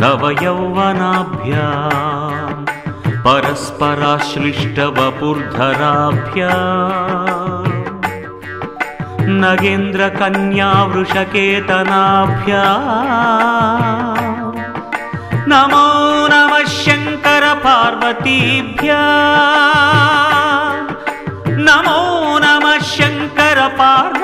नवयौवनाभ्याम् परस्पराश्लिष्टवपुर्धराभ्या नगेन्द्रकन्यावृषकेतनाभ्या नमो नमः शङ्करपार्वतीभ्या नमो नमः शङ्करपार्वतीभ्या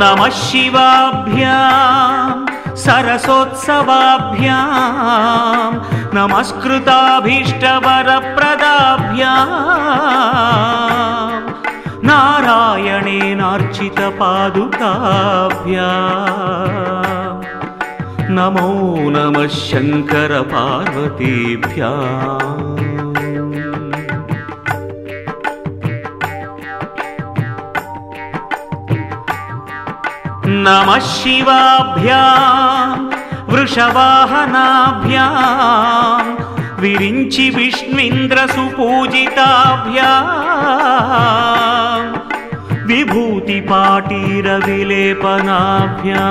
नमः शिवाभ्यां सरसोत्सवाभ्यां नमस्कृताभीष्टवरप्रदाभ्यां नारायणेनार्चितपादुकाभ्या नमो नमः शङ्करपार्वतीभ्या नमः शिवाभ्यां वृषवाहनाभ्यां विरिञ्चि विष्णुन्द्रसुपूजिताभ्या विभूतिपाटीरविलेपनाभ्या।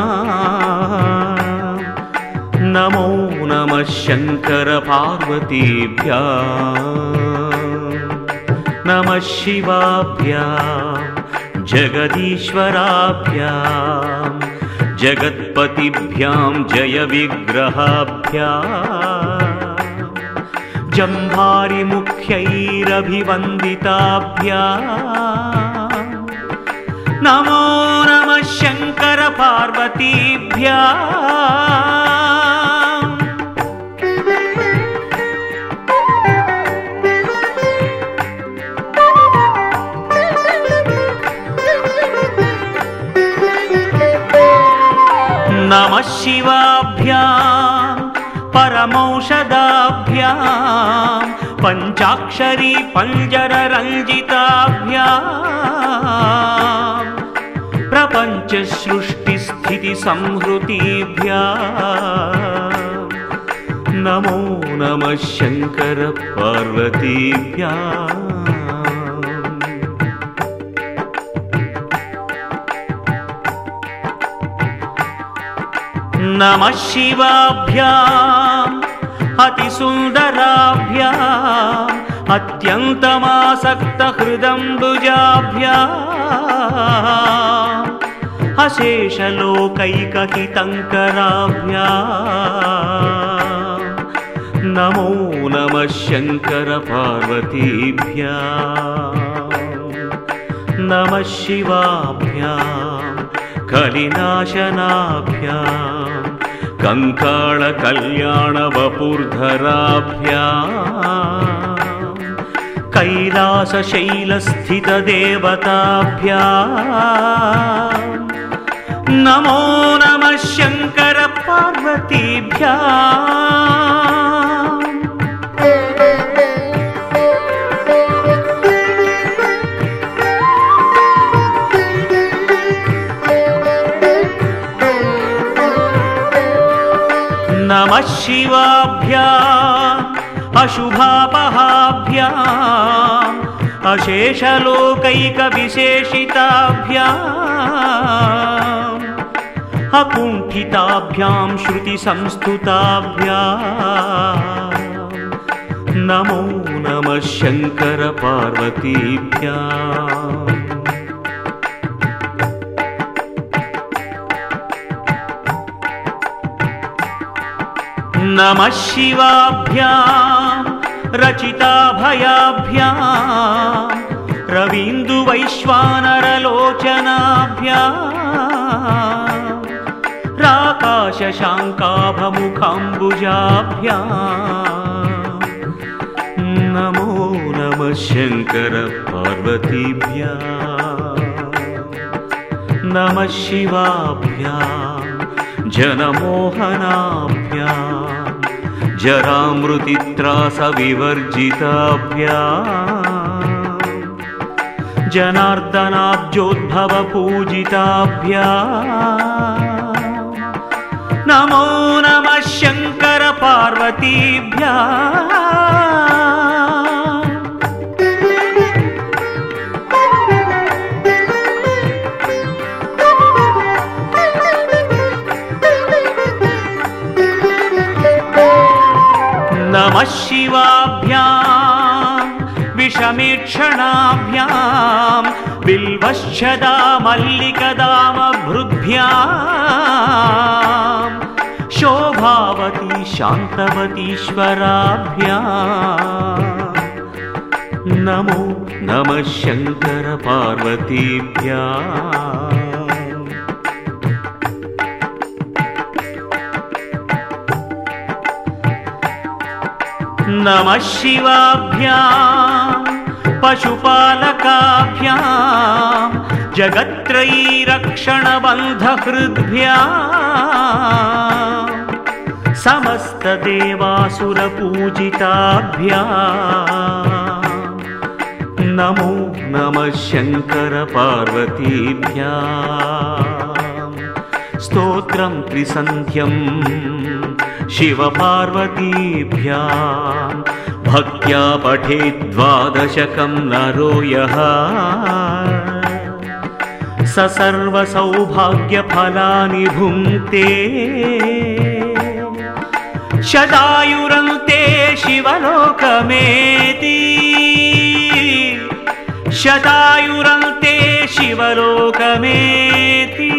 नमो नमः शङ्करपार्वतीभ्या। नमः शिवाभ्या जगदीश्वराभ्यां जगत्पतिभ्यां जयविग्रहाभ्या जम्भारिमुख्यैरभिवन्दिताभ्या नमो नमः शङ्करपार्वतीभ्या नमः शिवाभ्यां परमौषधाभ्यां पञ्चाक्षरी पञ्जररञ्जिताभ्या प्रपञ्चसृष्टिस्थितिसंहृतिभ्या नमो नमः शङ्करपार्वतीभ्या नमः शिवाभ्याम्। अतिसुन्दराभ्याम्। अत्यन्तमासक्तहृदम्बुजाभ्या अशेषलोकैकहितङ्कराभ्या नमो नमः शङ्करपार्वतीभ्या नमः शिवाभ्याम् कलिनाशनाभ्या कङ्काळकल्याणवपुर्धराभ्या कैलासशैलस्थितदेवताभ्या नमो नमः शङ्करपार्वतीभ्या नमः शिवाभ्या अशुभापहाभ्याम् अशेषलोकैकविशेषिताभ्या अकुण्ठिताभ्यां श्रुतिसंस्तुताभ्या। नमो नमः शङ्करपार्वतीभ्या नमः शिवाभ्यां रचिताभयाभ्यां रवीन्दुवैश्वानरलोचनाभ्या राकाशशाङ्काभमुखाम्बुजाभ्या नमो नमः शङ्करपार्वतीभ्या। नमः शिवाभ्या जनमोहनाभ्या। जरामृतित्रासविवर्जिताभ्या जनार्दनाब्जोद्भवपूजिताभ्या नमो नमः शङ्कर नमः शिवाभ्यां विषमीक्षणाभ्यां बिल्वश्चदा मल्लिकदामभृद्भ्यां शोभावती शान्तवतीश्वराभ्या। नमो नमः शङ्करपार्वतीभ्या नमः शिवाभ्यां पशुपालकाभ्यां जगत्त्रयीरक्षणबन्धहृद्भ्या समस्तदेवासुरपूजिताभ्या नमो नमः शङ्करपार्वतीभ्या स्तोत्रं त्रिसन्ध्यम् शिवपार्वतीभ्या भक्त्या पठेद्वादशकं नरो यः। स सर्वसौभाग्यफलानि भुङ्क्ते। शतायुरन्ते शिवलोकमेति। शतायुरन्ते शिवलोकमेति